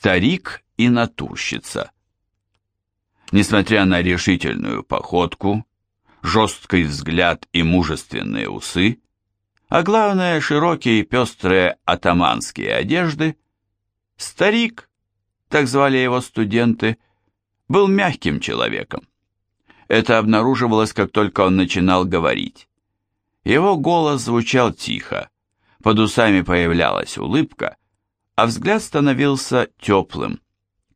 Старик и натурщица. Несмотря на решительную походку, жесткий взгляд и мужественные усы, а главное широкие пестрые атаманские одежды, старик, так звали его студенты, был мягким человеком. Это обнаруживалось, как только он начинал говорить. Его голос звучал тихо, под усами появлялась улыбка, а взгляд становился теплым,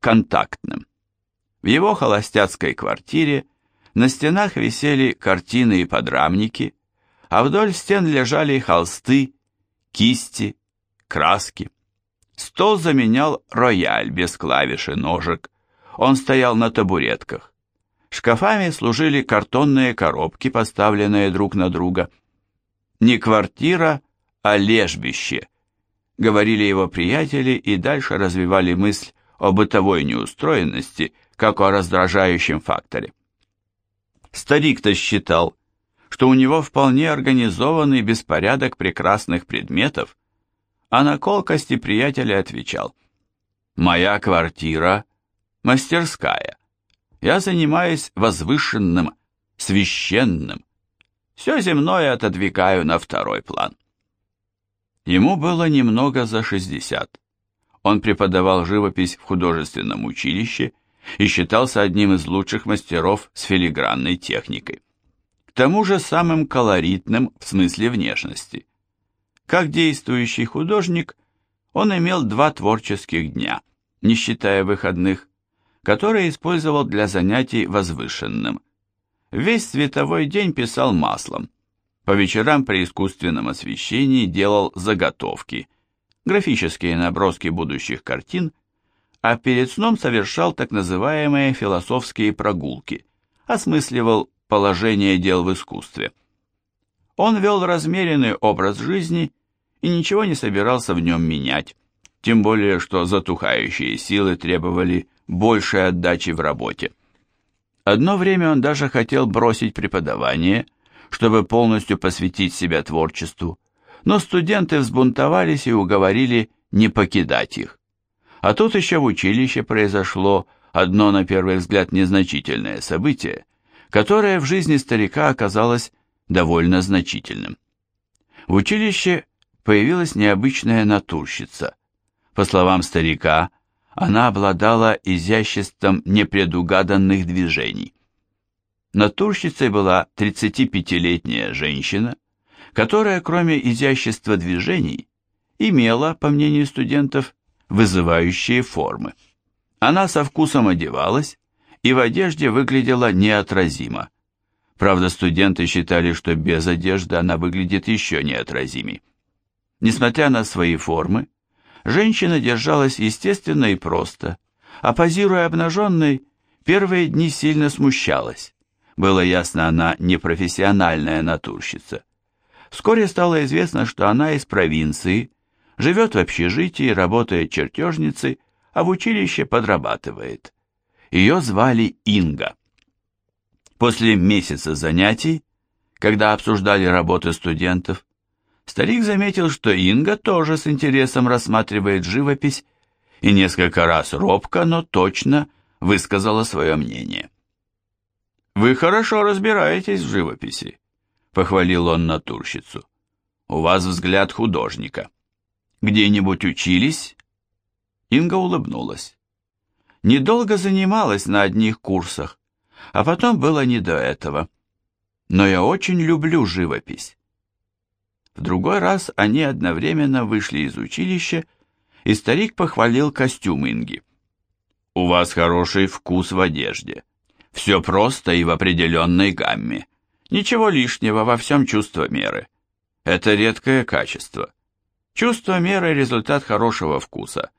контактным. В его холостяцкой квартире на стенах висели картины и подрамники, а вдоль стен лежали холсты, кисти, краски. Стол заменял рояль без клавиш и ножек. Он стоял на табуретках. Шкафами служили картонные коробки, поставленные друг на друга. Не квартира, а лежбище, говорили его приятели и дальше развивали мысль о бытовой неустроенности, как о раздражающем факторе. Старик-то считал, что у него вполне организованный беспорядок прекрасных предметов, а на колкости приятеля отвечал, «Моя квартира – мастерская. Я занимаюсь возвышенным, священным. Все земное отодвигаю на второй план». Ему было немного за 60. Он преподавал живопись в художественном училище и считался одним из лучших мастеров с филигранной техникой. К тому же самым колоритным в смысле внешности. Как действующий художник, он имел два творческих дня, не считая выходных, которые использовал для занятий возвышенным. Весь световой день писал маслом, по вечерам при искусственном освещении делал заготовки, графические наброски будущих картин, а перед сном совершал так называемые философские прогулки, осмысливал положение дел в искусстве. Он вел размеренный образ жизни и ничего не собирался в нем менять, тем более что затухающие силы требовали большей отдачи в работе. Одно время он даже хотел бросить преподавание – чтобы полностью посвятить себя творчеству, но студенты взбунтовались и уговорили не покидать их. А тут еще в училище произошло одно, на первый взгляд, незначительное событие, которое в жизни старика оказалось довольно значительным. В училище появилась необычная натурщица. По словам старика, она обладала изяществом непредугаданных движений. Натурщицей была 35-летняя женщина, которая, кроме изящества движений, имела, по мнению студентов, вызывающие формы. Она со вкусом одевалась и в одежде выглядела неотразимо. Правда, студенты считали, что без одежды она выглядит еще неотразимей. Несмотря на свои формы, женщина держалась естественно и просто, а позируя обнаженной, первые дни сильно смущалась. Было ясно, она не профессиональная натурщица. Вскоре стало известно, что она из провинции, живет в общежитии, работает чертежницей, а в училище подрабатывает. Ее звали Инга. После месяца занятий, когда обсуждали работы студентов, старик заметил, что Инга тоже с интересом рассматривает живопись и несколько раз робко, но точно высказала свое мнение. «Вы хорошо разбираетесь в живописи», — похвалил он натурщицу. «У вас взгляд художника. Где-нибудь учились?» Инга улыбнулась. «Недолго занималась на одних курсах, а потом было не до этого. Но я очень люблю живопись». В другой раз они одновременно вышли из училища, и старик похвалил костюм Инги. «У вас хороший вкус в одежде». Все просто и в определенной гамме. Ничего лишнего, во всем чувство меры. Это редкое качество. Чувство меры – результат хорошего вкуса.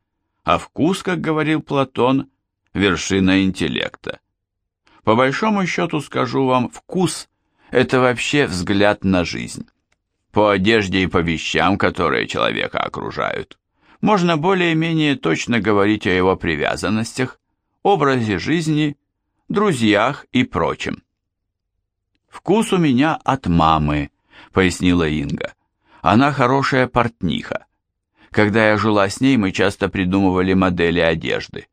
А вкус, как говорил Платон, вершина интеллекта. По большому счету скажу вам, вкус – это вообще взгляд на жизнь. По одежде и по вещам, которые человека окружают, можно более-менее точно говорить о его привязанностях, образе жизни друзьях и прочем. «Вкус у меня от мамы», — пояснила Инга. «Она хорошая портниха. Когда я жила с ней, мы часто придумывали модели одежды.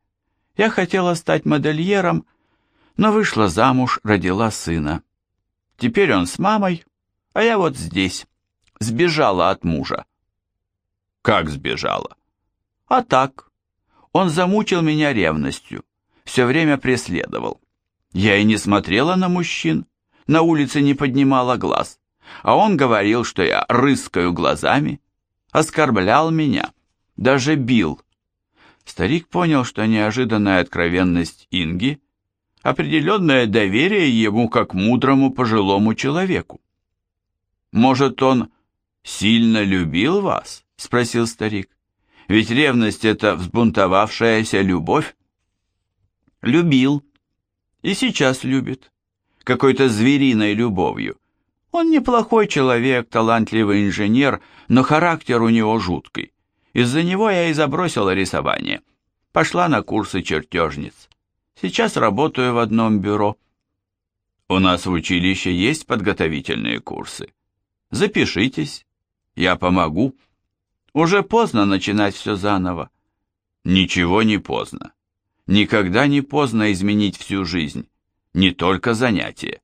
Я хотела стать модельером, но вышла замуж, родила сына. Теперь он с мамой, а я вот здесь. Сбежала от мужа. Как сбежала? А так. Он замучил меня ревностью, все время преследовал. Я и не смотрела на мужчин, на улице не поднимала глаз, а он говорил, что я рыскаю глазами, оскорблял меня, даже бил. Старик понял, что неожиданная откровенность Инги – определенное доверие ему как мудрому пожилому человеку. «Может, он сильно любил вас?» – спросил старик. «Ведь ревность – это взбунтовавшаяся любовь». «Любил. И сейчас любит. Какой-то звериной любовью. Он неплохой человек, талантливый инженер, но характер у него жуткий. Из-за него я и забросила рисование. Пошла на курсы чертежниц. Сейчас работаю в одном бюро. У нас в училище есть подготовительные курсы. Запишитесь, я помогу. Уже поздно начинать все заново. Ничего не поздно. Никогда не поздно изменить всю жизнь, не только занятия.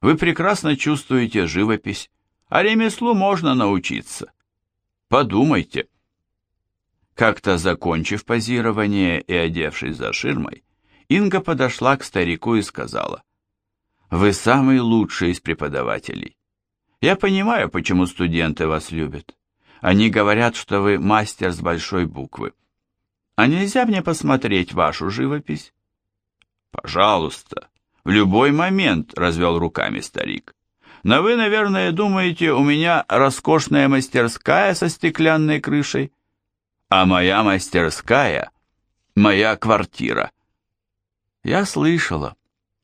Вы прекрасно чувствуете живопись, а ремеслу можно научиться. Подумайте. Как-то закончив позирование и одевшись за ширмой, Инга подошла к старику и сказала, «Вы самый лучший из преподавателей. Я понимаю, почему студенты вас любят. Они говорят, что вы мастер с большой буквы. А нельзя мне посмотреть вашу живопись?» «Пожалуйста», «В любой момент», — развел руками старик. «Но вы, наверное, думаете, у меня роскошная мастерская со стеклянной крышей, а моя мастерская — моя квартира». «Я слышала.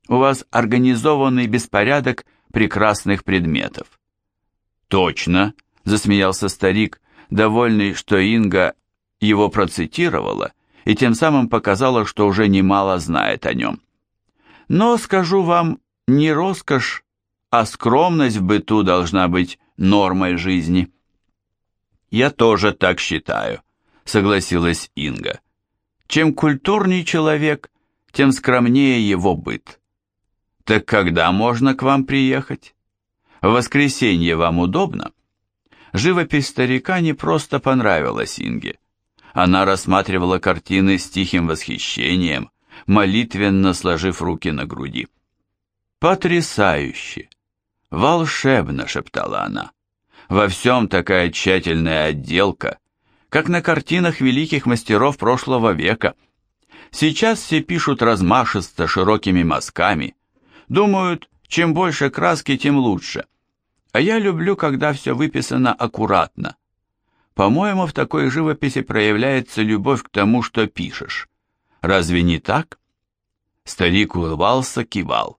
У вас организованный беспорядок прекрасных предметов». «Точно», — засмеялся старик, довольный, что Инга его процитировала и тем самым показала, что уже немало знает о нем. Но, скажу вам, не роскошь, а скромность в быту должна быть нормой жизни. Я тоже так считаю, согласилась Инга. Чем культурней человек, тем скромнее его быт. Так когда можно к вам приехать? В воскресенье вам удобно? Живопись старика не просто понравилась Инге. Она рассматривала картины с тихим восхищением, молитвенно сложив руки на груди. «Потрясающе! Волшебно!» — шептала она. «Во всем такая тщательная отделка, как на картинах великих мастеров прошлого века. Сейчас все пишут размашисто, широкими мазками. Думают, чем больше краски, тем лучше. А я люблю, когда все выписано аккуратно. По-моему, в такой живописи проявляется любовь к тому, что пишешь. Разве не так? Старик улыбался, кивал.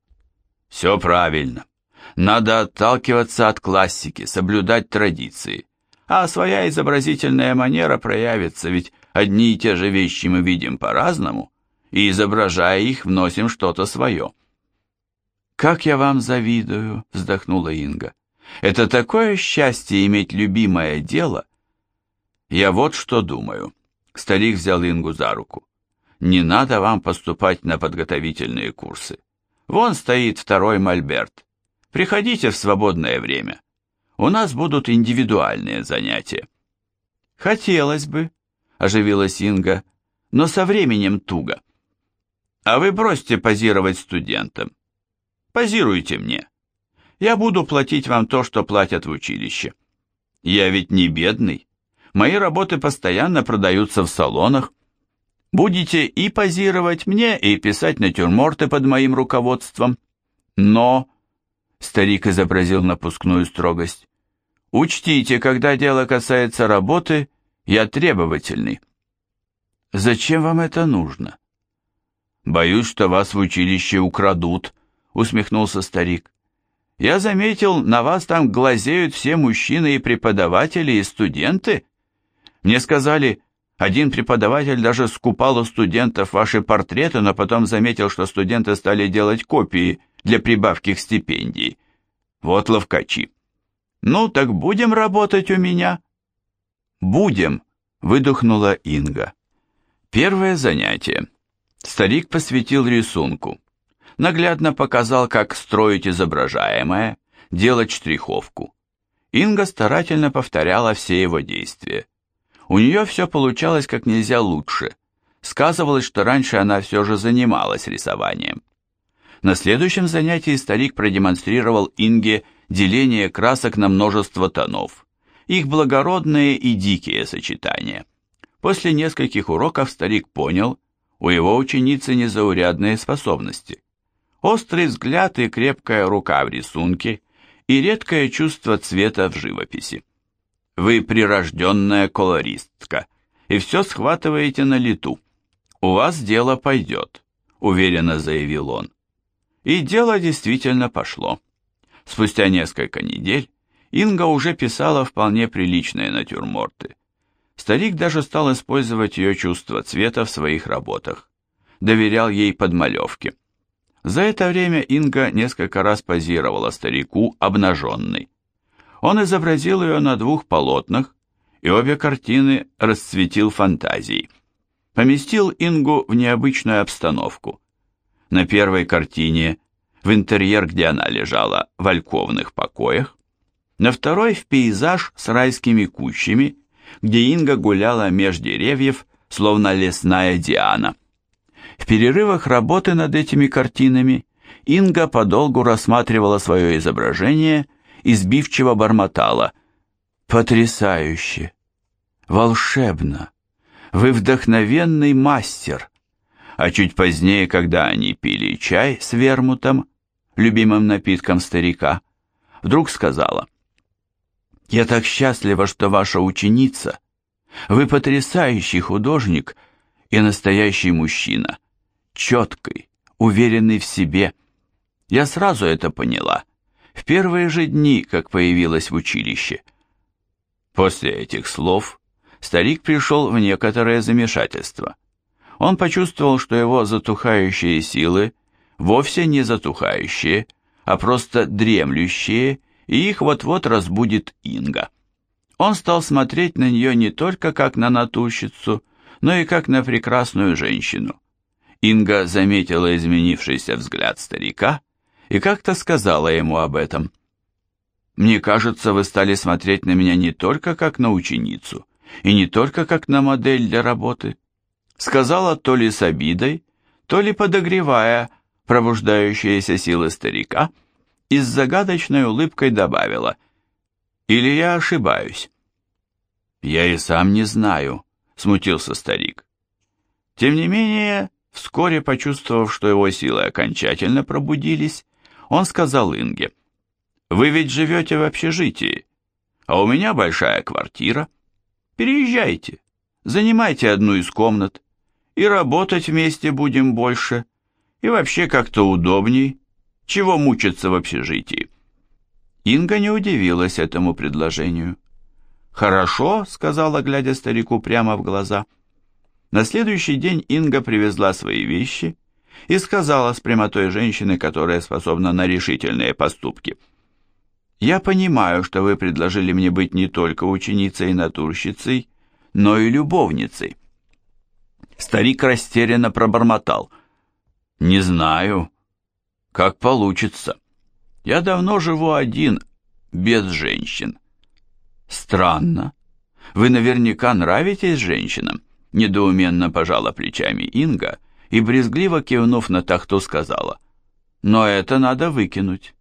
Все правильно. Надо отталкиваться от классики, соблюдать традиции. А своя изобразительная манера проявится, ведь одни и те же вещи мы видим по-разному, и, изображая их, вносим что-то свое. «Как я вам завидую!» — вздохнула Инга. «Это такое счастье иметь любимое дело!» «Я вот что думаю». Старик взял Ингу за руку не надо вам поступать на подготовительные курсы. Вон стоит второй мольберт. Приходите в свободное время. У нас будут индивидуальные занятия. Хотелось бы, оживилась Инга, но со временем туго. А вы бросьте позировать студентам. Позируйте мне. Я буду платить вам то, что платят в училище. Я ведь не бедный. Мои работы постоянно продаются в салонах. Будете и позировать мне, и писать натюрморты под моим руководством. Но, старик изобразил напускную строгость, учтите, когда дело касается работы, я требовательный. Зачем вам это нужно? Боюсь, что вас в училище украдут, усмехнулся старик. Я заметил, на вас там глазеют все мужчины и преподаватели, и студенты. Мне сказали, один преподаватель даже скупал у студентов ваши портреты, но потом заметил, что студенты стали делать копии для прибавки к стипендии. Вот ловкачи. Ну, так будем работать у меня? Будем, выдохнула Инга. Первое занятие. Старик посвятил рисунку. Наглядно показал, как строить изображаемое, делать штриховку. Инга старательно повторяла все его действия. У нее все получалось как нельзя лучше. Сказывалось, что раньше она все же занималась рисованием. На следующем занятии старик продемонстрировал Инге деление красок на множество тонов, их благородные и дикие сочетания. После нескольких уроков старик понял, у его ученицы незаурядные способности. Острый взгляд и крепкая рука в рисунке, и редкое чувство цвета в живописи. Вы прирожденная колористка, и все схватываете на лету. У вас дело пойдет, уверенно заявил он. И дело действительно пошло. Спустя несколько недель Инга уже писала вполне приличные натюрморты. Старик даже стал использовать ее чувство цвета в своих работах. Доверял ей подмалевки. За это время Инга несколько раз позировала старику обнаженной. Он изобразил ее на двух полотнах, и обе картины расцветил фантазией. Поместил Ингу в необычную обстановку. На первой картине в интерьер, где она лежала в альковных покоях, на второй в пейзаж с райскими кущами, где Инга гуляла меж деревьев, словно лесная Диана. В перерывах работы над этими картинами Инга подолгу рассматривала свое изображение и сбивчиво бормотала. «Потрясающе! Волшебно! Вы вдохновенный мастер!» А чуть позднее, когда они пили чай с вермутом, любимым напитком старика, вдруг сказала, «Я так счастлива, что ваша ученица. Вы потрясающий художник и настоящий мужчина, четкий, уверенный в себе. Я сразу это поняла, в первые же дни, как появилась в училище». После этих слов старик пришел в некоторое замешательство. Он почувствовал, что его затухающие силы вовсе не затухающие, а просто дремлющие, и их вот-вот разбудит Инга. Он стал смотреть на нее не только как на натурщицу, но и как на прекрасную женщину. Инга заметила изменившийся взгляд старика и как-то сказала ему об этом. «Мне кажется, вы стали смотреть на меня не только как на ученицу, и не только как на модель для работы», сказала то ли с обидой, то ли подогревая пробуждающиеся силы старика, и с загадочной улыбкой добавила, «Или я ошибаюсь?» «Я и сам не знаю», — смутился старик. Тем не менее, вскоре почувствовав, что его силы окончательно пробудились, он сказал Инге, «Вы ведь живете в общежитии, а у меня большая квартира. Переезжайте, занимайте одну из комнат, и работать вместе будем больше, и вообще как-то удобней, чего мучиться в общежитии. Инга не удивилась этому предложению. «Хорошо», — сказала, глядя старику прямо в глаза. На следующий день Инга привезла свои вещи и сказала с прямотой женщины, которая способна на решительные поступки. «Я понимаю, что вы предложили мне быть не только ученицей и натурщицей, но и любовницей». Старик растерянно пробормотал — не знаю. Как получится. Я давно живу один, без женщин. Странно. Вы наверняка нравитесь женщинам, недоуменно пожала плечами Инга и, брезгливо кивнув на тахту, сказала. Но это надо выкинуть.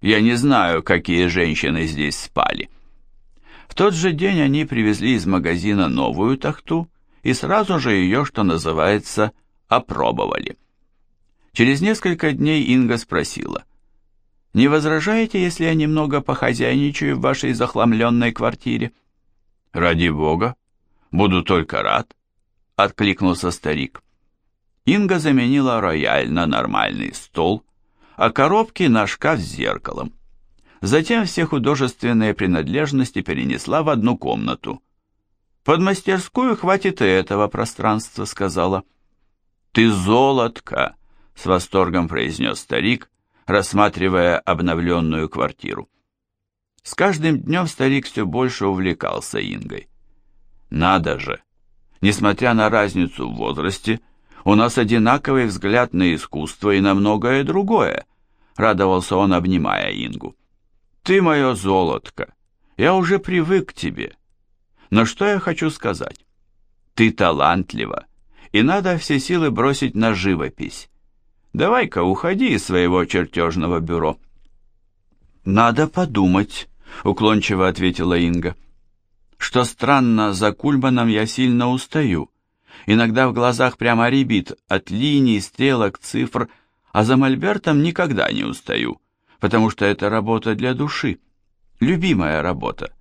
Я не знаю, какие женщины здесь спали. В тот же день они привезли из магазина новую тахту и сразу же ее, что называется, опробовали. Через несколько дней Инга спросила. «Не возражаете, если я немного похозяйничаю в вашей захламленной квартире?» «Ради бога, буду только рад», — откликнулся старик. Инга заменила рояль на нормальный стол, а коробки на шкаф с зеркалом. Затем все художественные принадлежности перенесла в одну комнату. «Под мастерскую хватит и этого пространства», — сказала. «Ты золотка!» с восторгом произнес старик, рассматривая обновленную квартиру. С каждым днем старик все больше увлекался Ингой. Надо же, Несмотря на разницу в возрасте, у нас одинаковый взгляд на искусство и на многое другое, радовался он, обнимая Ингу. Ты мое золотко, я уже привык к тебе. Но что я хочу сказать? Ты талантлива, и надо все силы бросить на живопись. Давай-ка уходи из своего чертежного бюро. Надо подумать, уклончиво ответила Инга. Что странно, за Кульманом я сильно устаю. Иногда в глазах прямо рябит от линий, стрелок, цифр, а за Мольбертом никогда не устаю, потому что это работа для души, любимая работа.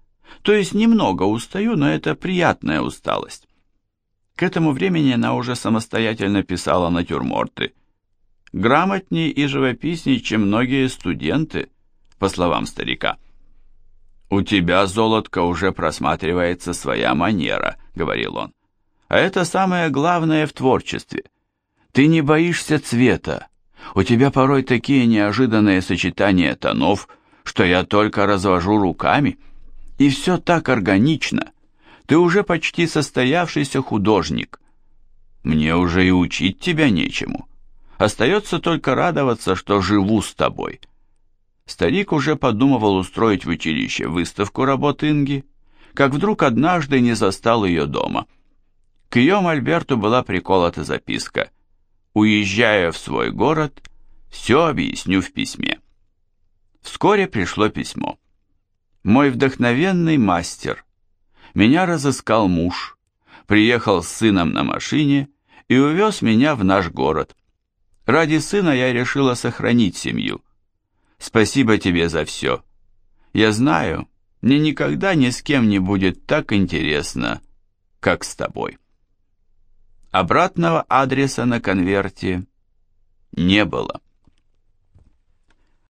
То есть немного устаю, но это приятная усталость. К этому времени она уже самостоятельно писала натюрморты. Грамотней и живописней, чем многие студенты, по словам старика. «У тебя, золотко, уже просматривается своя манера», — говорил он. «А это самое главное в творчестве. Ты не боишься цвета. У тебя порой такие неожиданные сочетания тонов, что я только развожу руками. И все так органично. Ты уже почти состоявшийся художник. Мне уже и учить тебя нечему. Остается только радоваться, что живу с тобой». Старик уже подумывал устроить в училище выставку работ Инги, как вдруг однажды не застал ее дома. К ее мольберту была приколота записка «Уезжая в свой город, все объясню в письме». Вскоре пришло письмо. «Мой вдохновенный мастер. Меня разыскал муж, приехал с сыном на машине и увез меня в наш город. Ради сына я решила сохранить семью. Спасибо тебе за все. Я знаю, мне никогда ни с кем не будет так интересно, как с тобой. Обратного адреса на конверте не было.